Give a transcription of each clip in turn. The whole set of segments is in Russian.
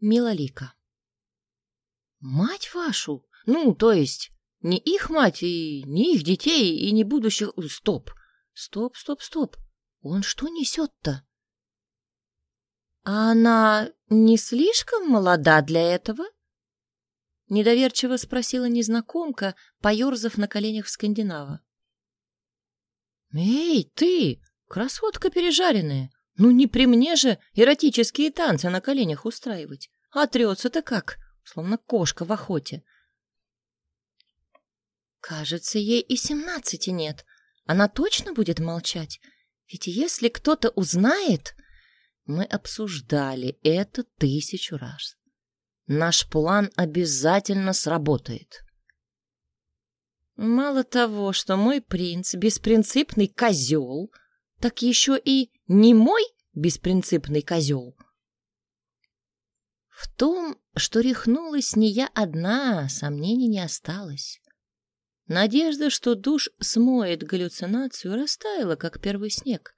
Милолика. Мать вашу? Ну, то есть, не их мать и не их детей и не будущих... Стоп, стоп, стоп, стоп. Он что несет-то? А она не слишком молода для этого? Недоверчиво спросила незнакомка, поерзав на коленях скандинава. «Эй, ты, красотка пережаренная! Ну не при мне же эротические танцы на коленях устраивать. А трется-то как, словно кошка в охоте. Кажется, ей и семнадцати нет. Она точно будет молчать? Ведь если кто-то узнает... Мы обсуждали это тысячу раз. Наш план обязательно сработает. Мало того, что мой принц — беспринципный козел, так еще и не мой беспринципный козел. В том, что рехнулась не я одна, сомнений не осталось. Надежда, что душ смоет галлюцинацию, растаяла, как первый снег.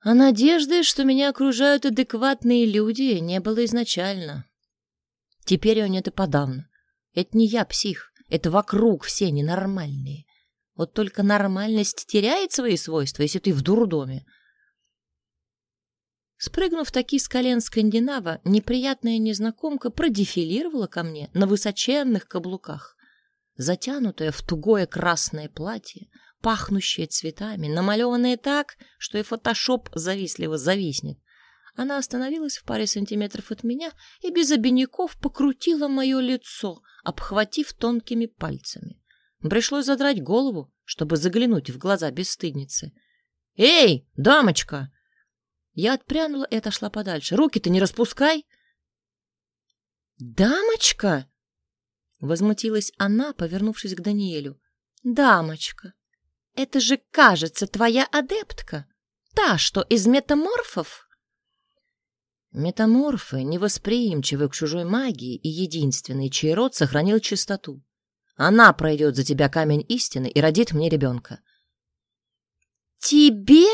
А надежды, что меня окружают адекватные люди, не было изначально. Теперь он это подавно. Это не я псих, это вокруг все ненормальные. Вот только нормальность теряет свои свойства, если ты в дурдоме. Спрыгнув таки с колен скандинава, неприятная незнакомка продефилировала ко мне на высоченных каблуках. Затянутая в тугое красное платье, пахнущее цветами, намалеванное так, что и фотошоп завистливо зависнет. Она остановилась в паре сантиметров от меня и без обиняков покрутила мое лицо, обхватив тонкими пальцами. Пришлось задрать голову, чтобы заглянуть в глаза бесстыдницы. «Эй, дамочка!» Я отпрянула и отошла подальше. «Руки-то не распускай!» «Дамочка!» Возмутилась она, повернувшись к Даниэлю. «Дамочка, это же, кажется, твоя адептка, та, что из метаморфов?» Метаморфы невосприимчивы к чужой магии и единственный, чей род сохранил чистоту. Она пройдет за тебя камень истины и родит мне ребенка. «Тебе?»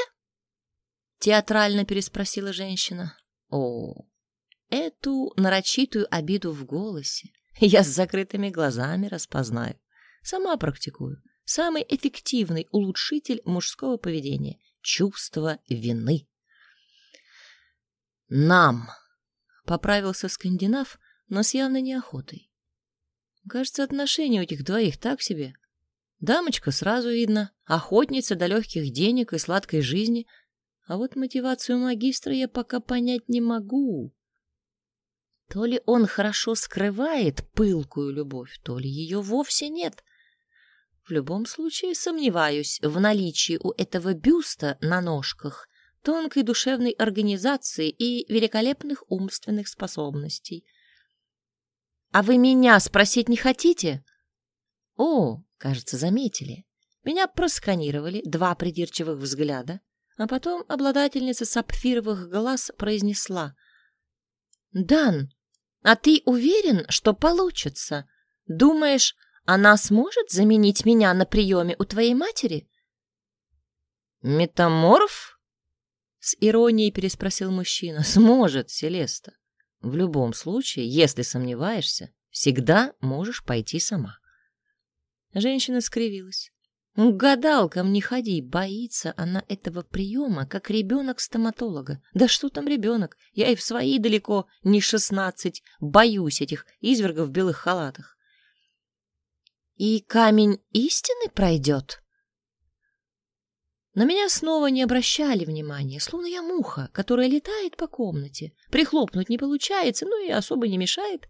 — театрально переспросила женщина. «О, эту нарочитую обиду в голосе я с закрытыми глазами распознаю. Сама практикую. Самый эффективный улучшитель мужского поведения — чувство вины». «Нам!» — поправился скандинав, но с явной неохотой. Кажется, отношения у этих двоих так себе. Дамочка сразу видно, охотница до легких денег и сладкой жизни. А вот мотивацию магистра я пока понять не могу. То ли он хорошо скрывает пылкую любовь, то ли ее вовсе нет. В любом случае сомневаюсь в наличии у этого бюста на ножках тонкой душевной организации и великолепных умственных способностей — «А вы меня спросить не хотите?» «О, кажется, заметили. Меня просканировали два придирчивых взгляда, а потом обладательница сапфировых глаз произнесла. «Дан, а ты уверен, что получится? Думаешь, она сможет заменить меня на приеме у твоей матери?» «Метаморф?» — с иронией переспросил мужчина. «Сможет, Селеста. В любом случае, если сомневаешься, всегда можешь пойти сама. Женщина скривилась. «К гадалкам не ходи, боится она этого приема, как ребенок стоматолога. Да что там ребенок? Я и в свои далеко не шестнадцать, боюсь этих извергов в белых халатах. И камень истины пройдет? На меня снова не обращали внимания, словно я муха, которая летает по комнате. Прихлопнуть не получается, ну и особо не мешает.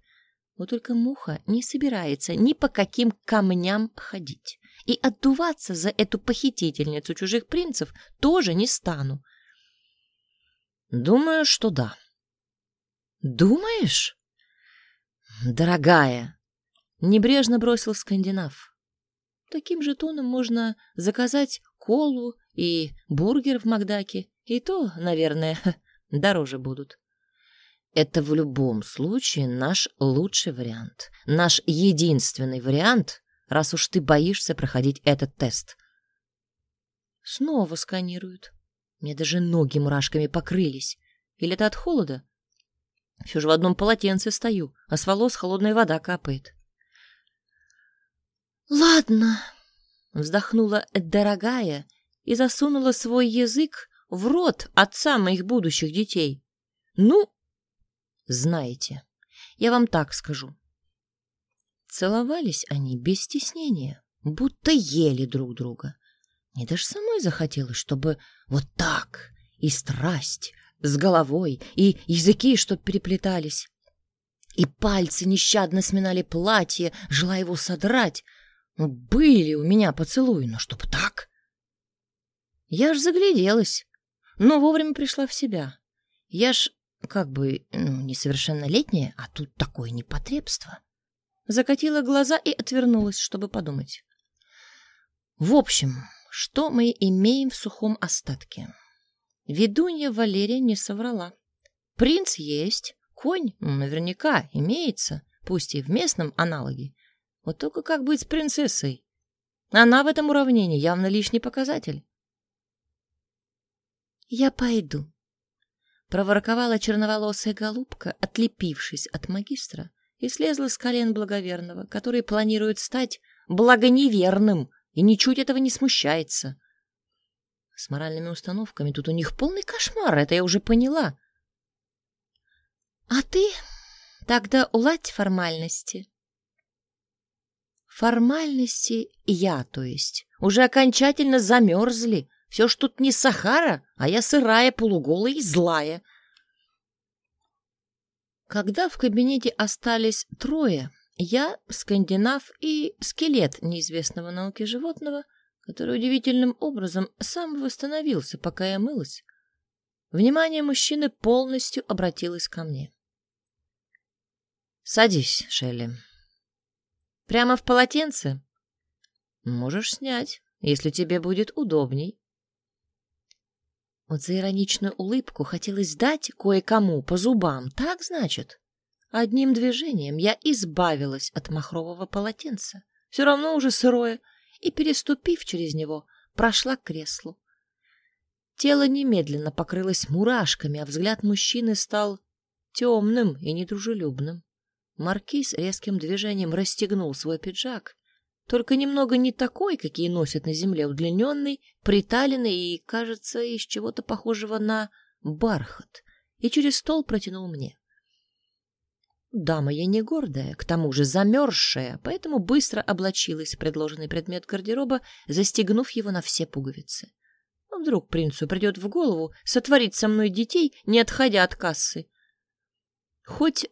Вот только муха не собирается ни по каким камням ходить. И отдуваться за эту похитительницу чужих принцев тоже не стану. Думаю, что да. Думаешь? Дорогая, небрежно бросил скандинав. Таким же тоном можно заказать колу и бургер в Макдаке, и то, наверное, дороже будут. Это в любом случае наш лучший вариант, наш единственный вариант, раз уж ты боишься проходить этот тест. Снова сканируют. Мне даже ноги мурашками покрылись. Или это от холода? Все же в одном полотенце стою, а с волос холодная вода капает. «Ладно», — вздохнула дорогая и засунула свой язык в рот отца моих будущих детей. «Ну, знаете, я вам так скажу. Целовались они без стеснения, будто ели друг друга. Мне даже самой захотелось, чтобы вот так, и страсть, с головой, и языки, чтоб переплетались. И пальцы нещадно сминали платье, желая его содрать. Ну, были у меня поцелуи, но чтоб так. Я ж загляделась, но вовремя пришла в себя. Я ж как бы ну, несовершеннолетняя, а тут такое непотребство. Закатила глаза и отвернулась, чтобы подумать. В общем, что мы имеем в сухом остатке? Ведунья Валерия не соврала. Принц есть, конь наверняка имеется, пусть и в местном аналоге. Вот только как быть с принцессой? Она в этом уравнении явно лишний показатель. «Я пойду», — проворковала черноволосая голубка, отлепившись от магистра, и слезла с колен благоверного, который планирует стать благоневерным и ничуть этого не смущается. С моральными установками тут у них полный кошмар, это я уже поняла. А ты тогда уладь формальности. Формальности я, то есть, уже окончательно замерзли. Все ж тут не Сахара, а я сырая, полуголая и злая. Когда в кабинете остались трое, я, скандинав и скелет неизвестного науки животного, который удивительным образом сам восстановился, пока я мылась, внимание мужчины полностью обратилось ко мне. «Садись, Шелли. Прямо в полотенце? Можешь снять, если тебе будет удобней». Вот за ироничную улыбку хотелось дать кое-кому по зубам, так значит? Одним движением я избавилась от махрового полотенца, все равно уже сырое, и, переступив через него, прошла к креслу. Тело немедленно покрылось мурашками, а взгляд мужчины стал темным и недружелюбным. Маркиз резким движением расстегнул свой пиджак только немного не такой, какие носят на земле, удлиненный, приталенный и, кажется, из чего-то похожего на бархат, и через стол протянул мне. Дама я не гордая, к тому же замерзшая, поэтому быстро облачилась в предложенный предмет гардероба, застегнув его на все пуговицы. А вдруг принцу придет в голову сотворить со мной детей, не отходя от кассы? Хоть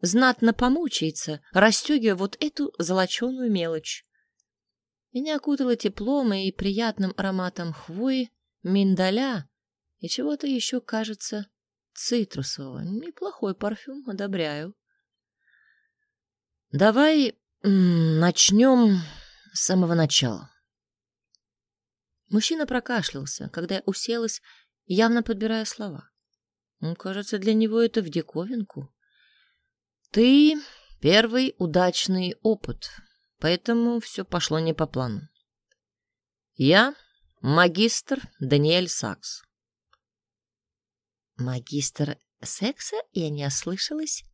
знатно помучается, расстегивая вот эту золоченую мелочь. Меня окутало теплом и приятным ароматом хвои, миндаля и чего-то еще, кажется, цитрусового. Неплохой парфюм, одобряю. Давай начнем с самого начала. Мужчина прокашлялся, когда я уселась, явно подбирая слова. Кажется, для него это в диковинку. Ты первый удачный опыт поэтому все пошло не по плану. Я магистр Даниэль Сакс. Магистр секса? Я не ослышалась?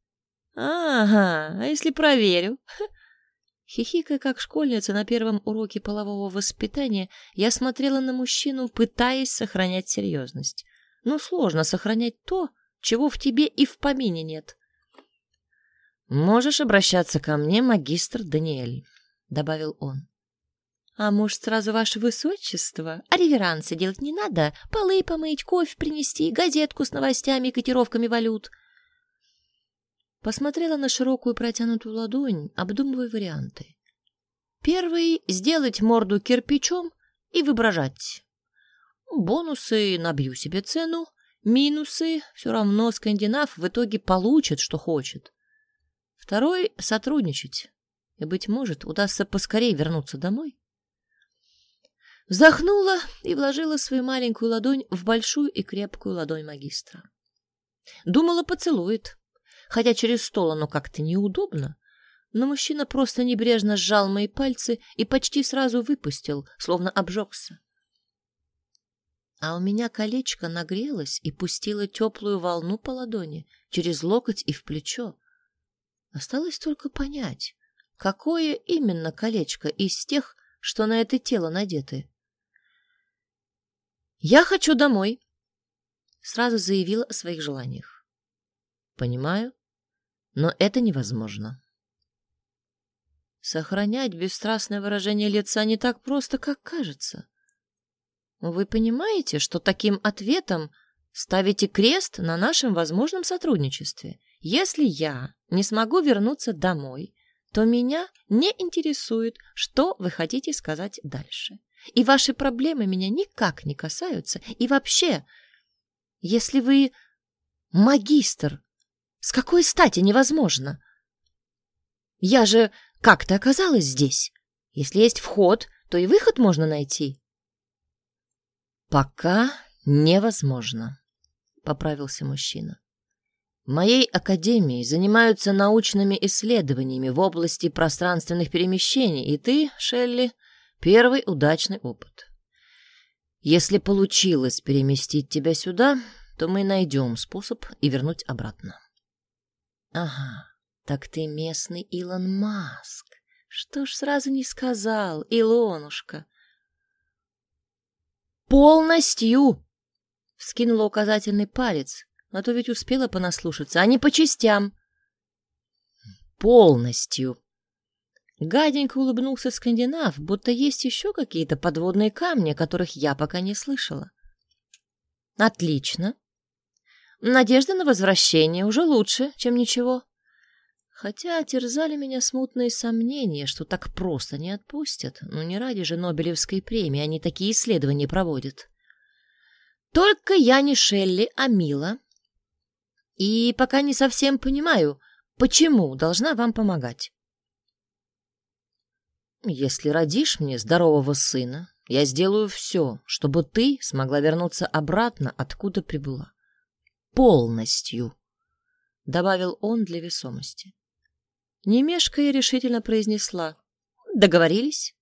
Ага, а если проверю? Хихикая, как школьница на первом уроке полового воспитания, я смотрела на мужчину, пытаясь сохранять серьезность. Но сложно сохранять то, чего в тебе и в помине нет. Можешь обращаться ко мне, магистр Даниэль. — добавил он. «А может, сразу ваше высочество? А реверансы делать не надо? Полы помыть, кофе принести, газетку с новостями и котировками валют?» Посмотрела на широкую протянутую ладонь, обдумывая варианты. Первый — сделать морду кирпичом и выброжать. Бонусы набью себе цену, минусы все равно скандинав в итоге получит, что хочет. Второй — сотрудничать и, быть может, удастся поскорее вернуться домой. Вздохнула и вложила свою маленькую ладонь в большую и крепкую ладонь магистра. Думала, поцелует, хотя через стол оно как-то неудобно, но мужчина просто небрежно сжал мои пальцы и почти сразу выпустил, словно обжегся. А у меня колечко нагрелось и пустило теплую волну по ладони, через локоть и в плечо. Осталось только понять, какое именно колечко из тех, что на это тело надеты. «Я хочу домой», — сразу заявила о своих желаниях. «Понимаю, но это невозможно». Сохранять бесстрастное выражение лица не так просто, как кажется. Вы понимаете, что таким ответом ставите крест на нашем возможном сотрудничестве? Если я не смогу вернуться домой, то меня не интересует, что вы хотите сказать дальше. И ваши проблемы меня никак не касаются. И вообще, если вы магистр, с какой стати невозможно? Я же как-то оказалась здесь. Если есть вход, то и выход можно найти. Пока невозможно, поправился мужчина. Моей академии занимаются научными исследованиями в области пространственных перемещений, и ты, Шелли, первый удачный опыт. Если получилось переместить тебя сюда, то мы найдем способ и вернуть обратно. Ага, так ты местный Илон Маск. Что ж сразу не сказал, Илонушка? Полностью! Вскинула указательный палец, а то ведь успела понаслушаться, а не по частям. Полностью. Гаденько улыбнулся скандинав, будто есть еще какие-то подводные камни, которых я пока не слышала. Отлично. Надежда на возвращение уже лучше, чем ничего. Хотя терзали меня смутные сомнения, что так просто не отпустят. Но не ради же Нобелевской премии они такие исследования проводят. Только я не Шелли, а Мила. И пока не совсем понимаю, почему должна вам помогать. Если родишь мне здорового сына, я сделаю все, чтобы ты смогла вернуться обратно, откуда прибыла. Полностью, — добавил он для весомости. Не мешкая, решительно произнесла. Договорились?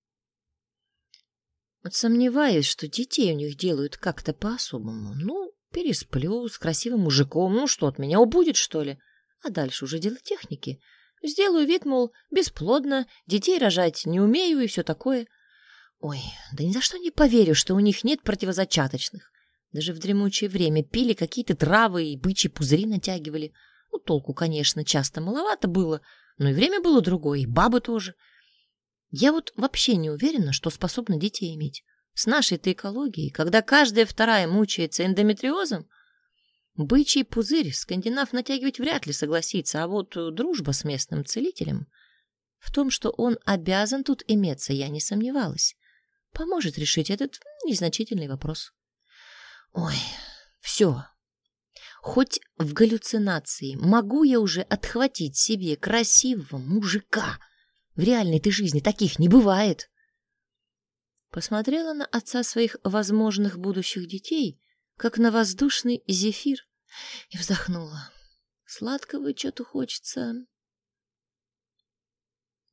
Сомневаюсь, что детей у них делают как-то по-особому. Ну, пересплю с красивым мужиком. Ну, что от меня убудет, что ли? А дальше уже дело техники. Сделаю вид, мол, бесплодно, детей рожать не умею и все такое. Ой, да ни за что не поверю, что у них нет противозачаточных. Даже в дремучее время пили какие-то травы и бычьи пузыри натягивали. Ну, толку, конечно, часто маловато было, но и время было другое, и бабы тоже. Я вот вообще не уверена, что способна детей иметь. С нашей-то экологией, когда каждая вторая мучается эндометриозом, бычий пузырь скандинав натягивать вряд ли согласится, а вот дружба с местным целителем... В том, что он обязан тут иметься, я не сомневалась. Поможет решить этот незначительный вопрос. Ой, все, Хоть в галлюцинации могу я уже отхватить себе красивого мужика. В реальной ты жизни таких не бывает. Посмотрела на отца своих возможных будущих детей, как на воздушный зефир, и вздохнула. Сладкого что-то хочется.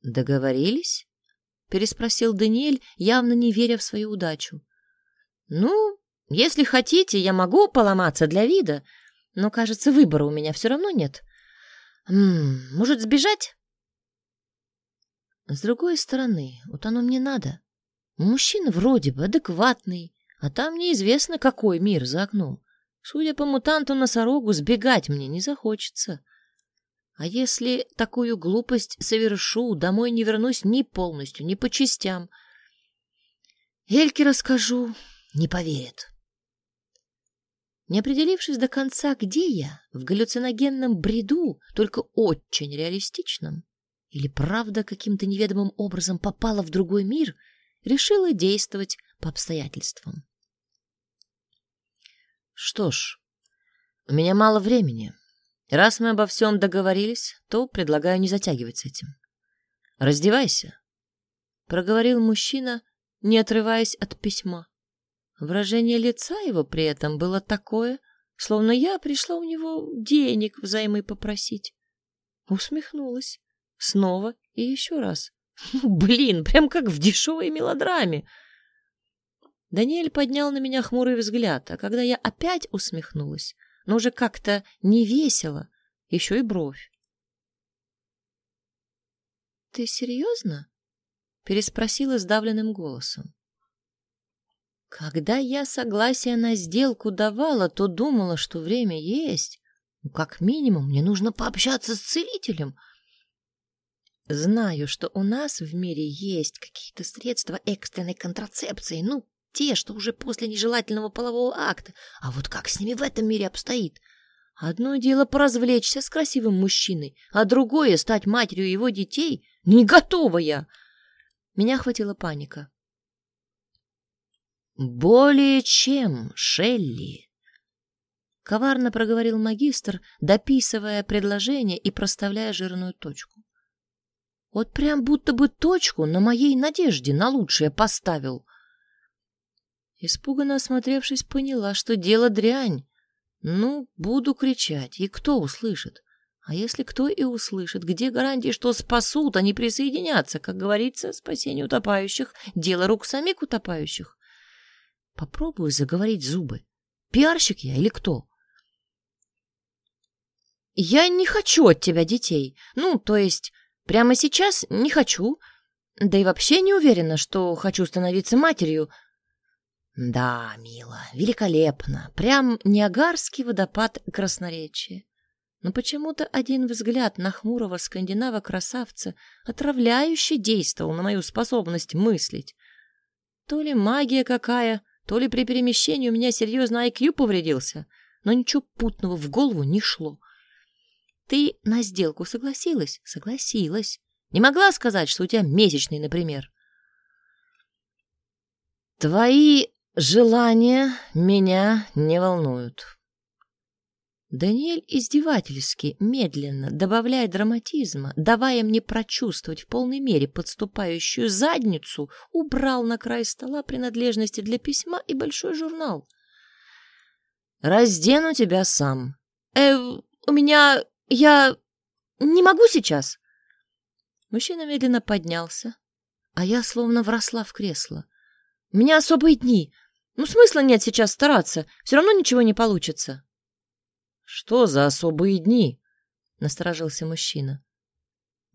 Договорились? переспросил Даниэль, явно не веря в свою удачу. Ну, если хотите, я могу поломаться для вида, но, кажется, выбора у меня все равно нет. М -м, может, сбежать? С другой стороны, вот оно мне надо. Мужчина вроде бы адекватный, а там неизвестно, какой мир за окном. Судя по мутанту-носорогу, сбегать мне не захочется. А если такую глупость совершу, домой не вернусь ни полностью, ни по частям. Эльке расскажу, не поверит. Не определившись до конца, где я, в галлюциногенном бреду, только очень реалистичном, или правда каким-то неведомым образом попала в другой мир, решила действовать по обстоятельствам. Что ж, у меня мало времени. Раз мы обо всем договорились, то предлагаю не затягивать с этим. Раздевайся, — проговорил мужчина, не отрываясь от письма. Выражение лица его при этом было такое, словно я пришла у него денег взаймы попросить. Усмехнулась. Снова и еще раз. Блин, прям как в дешевой мелодраме. Даниэль поднял на меня хмурый взгляд, а когда я опять усмехнулась, но уже как-то не весело, еще и бровь. «Ты серьезно?» — переспросила сдавленным голосом. Когда я согласие на сделку давала, то думала, что время есть. Ну, как минимум, мне нужно пообщаться с целителем. Знаю, что у нас в мире есть какие-то средства экстренной контрацепции, ну, те, что уже после нежелательного полового акта. А вот как с ними в этом мире обстоит? Одно дело поразвлечься с красивым мужчиной, а другое — стать матерью его детей. Не готова я! Меня охватила паника. «Более чем, Шелли!» Коварно проговорил магистр, дописывая предложение и проставляя жирную точку. Вот прям будто бы точку на моей надежде на лучшее поставил. Испуганно осмотревшись, поняла, что дело дрянь. Ну, буду кричать, и кто услышит? А если кто и услышит, где гарантии, что спасут, а не присоединятся? Как говорится, спасение утопающих — дело рук самих утопающих. Попробую заговорить зубы. Пиарщик я или кто? Я не хочу от тебя детей. Ну, то есть, прямо сейчас не хочу. Да и вообще не уверена, что хочу становиться матерью. Да, мило, великолепно. Прям Ниагарский водопад красноречия. Но почему-то один взгляд на хмурого скандинава-красавца отравляюще действовал на мою способность мыслить. То ли магия какая, то ли при перемещении у меня серьезно IQ повредился, но ничего путного в голову не шло. Ты на сделку согласилась? Согласилась. Не могла сказать, что у тебя месячный, например. Твои желания меня не волнуют. Даниэль издевательски, медленно, добавляя драматизма, давая мне прочувствовать в полной мере подступающую задницу, убрал на край стола принадлежности для письма и большой журнал. «Раздену тебя сам». «Э, у меня... я... не могу сейчас». Мужчина медленно поднялся, а я словно вросла в кресло. «У меня особые дни. Ну, смысла нет сейчас стараться, все равно ничего не получится». «Что за особые дни?» — насторожился мужчина.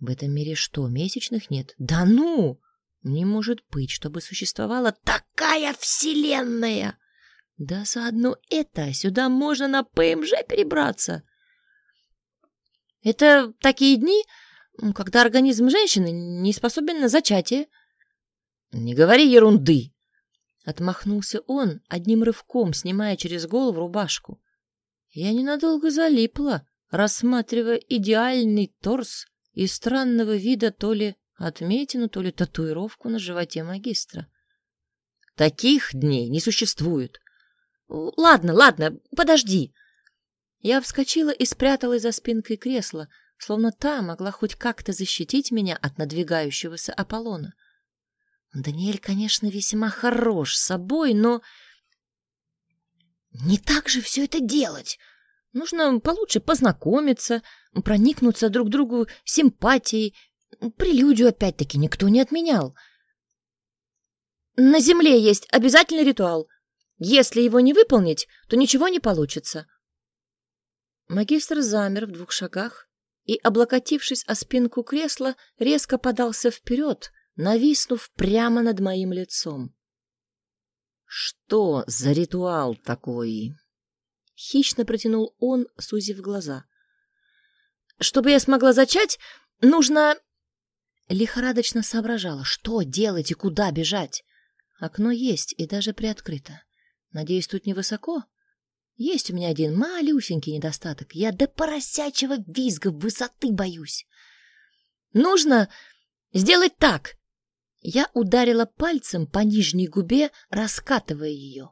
«В этом мире что, месячных нет?» «Да ну! Не может быть, чтобы существовала такая вселенная!» «Да заодно это сюда можно на ПМЖ перебраться!» «Это такие дни, когда организм женщины не способен на зачатие». «Не говори ерунды!» Отмахнулся он, одним рывком снимая через голову рубашку. Я ненадолго залипла, рассматривая идеальный торс и странного вида то ли отметину, то ли татуировку на животе магистра. Таких дней не существует. Ладно, ладно, подожди. Я вскочила и спряталась за спинкой кресла, словно та могла хоть как-то защитить меня от надвигающегося Аполлона. Даниэль, конечно, весьма хорош собой, но не так же все это делать. Нужно получше познакомиться, проникнуться друг другу симпатией. Прелюдию опять-таки никто не отменял. На земле есть обязательный ритуал. Если его не выполнить, то ничего не получится. Магистр замер в двух шагах и, облокотившись о спинку кресла, резко подался вперед, нависнув прямо над моим лицом. «Что за ритуал такой?» Хищно протянул он, сузив глаза. «Чтобы я смогла зачать, нужно...» Лихорадочно соображала, что делать и куда бежать. Окно есть и даже приоткрыто. Надеюсь, тут невысоко? Есть у меня один малюсенький недостаток. Я до поросячьего визга высоты боюсь. Нужно сделать так. Я ударила пальцем по нижней губе, раскатывая ее.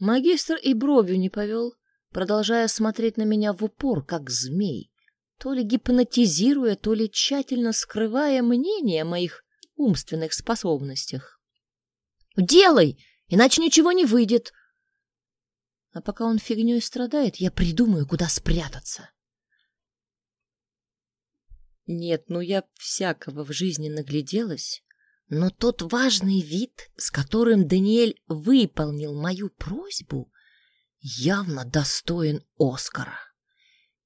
Магистр и бровью не повел, продолжая смотреть на меня в упор, как змей, то ли гипнотизируя, то ли тщательно скрывая мнение о моих умственных способностях. «Делай, иначе ничего не выйдет!» А пока он фигней страдает, я придумаю, куда спрятаться. Нет, ну я всякого в жизни нагляделась, Но тот важный вид, с которым Даниэль выполнил мою просьбу, явно достоин Оскара.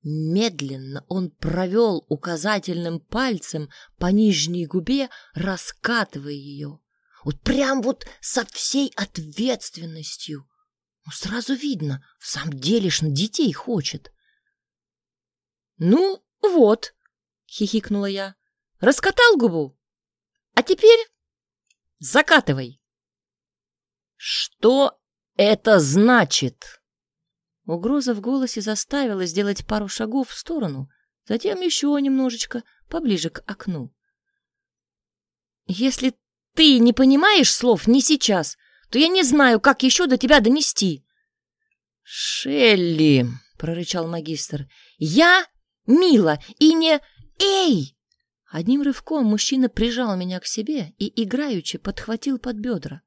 Медленно он провел указательным пальцем по нижней губе, раскатывая ее. Вот прям вот со всей ответственностью. Ну, сразу видно, в самом деле ж на детей хочет. — Ну, вот, — хихикнула я, — раскатал губу. А теперь закатывай. — Что это значит? Угроза в голосе заставила сделать пару шагов в сторону, затем еще немножечко поближе к окну. «Если ты не понимаешь слов не сейчас, то я не знаю, как еще до тебя донести». «Шелли!» — прорычал магистр. «Я Мила и не... Эй!» Одним рывком мужчина прижал меня к себе и играючи подхватил под бедра.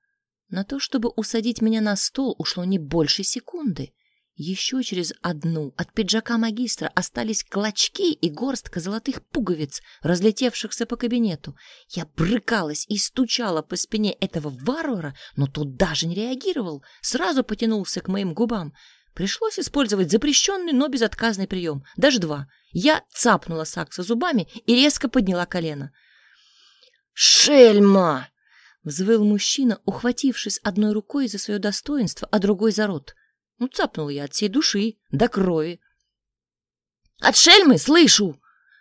На то, чтобы усадить меня на стол, ушло не больше секунды. Еще через одну от пиджака магистра остались клочки и горстка золотых пуговиц, разлетевшихся по кабинету. Я брыкалась и стучала по спине этого варвара, но тот даже не реагировал, сразу потянулся к моим губам. Пришлось использовать запрещенный, но безотказный прием, даже два. Я цапнула Сакса зубами и резко подняла колено. «Шельма!» — взвыл мужчина, ухватившись одной рукой за свое достоинство, а другой за рот. Ну, цапнул я от всей души, до крови. «От шельмы слышу!»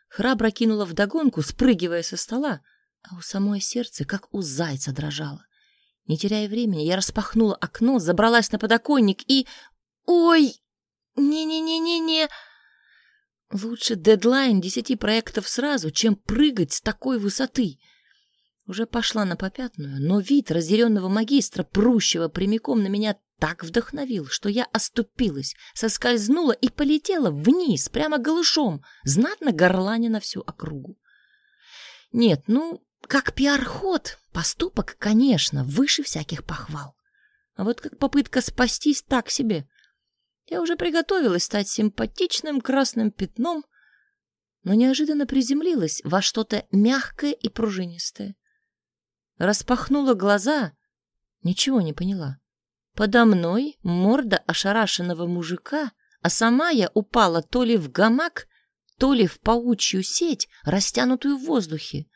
Храбро кинула вдогонку, спрыгивая со стола, а у самой сердце, как у зайца, дрожало. Не теряя времени, я распахнула окно, забралась на подоконник и... Ой! Не-не-не-не-не! Лучше дедлайн десяти проектов сразу, чем прыгать с такой высоты. Уже пошла на попятную, но вид разъяренного магистра, прущего прямиком на меня, так вдохновил, что я оступилась, соскользнула и полетела вниз, прямо голышом, знатно горланя на всю округу. Нет, ну, как пиар-ход, поступок, конечно, выше всяких похвал. А вот как попытка спастись так себе. Я уже приготовилась стать симпатичным красным пятном, но неожиданно приземлилась во что-то мягкое и пружинистое. Распахнула глаза, ничего не поняла. Подо мной морда ошарашенного мужика, а сама я упала то ли в гамак, то ли в паучью сеть, растянутую в воздухе.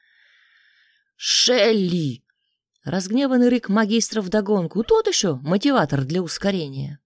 «Шелли!» Разгневанный рык магистра вдогонку, тот еще мотиватор для ускорения.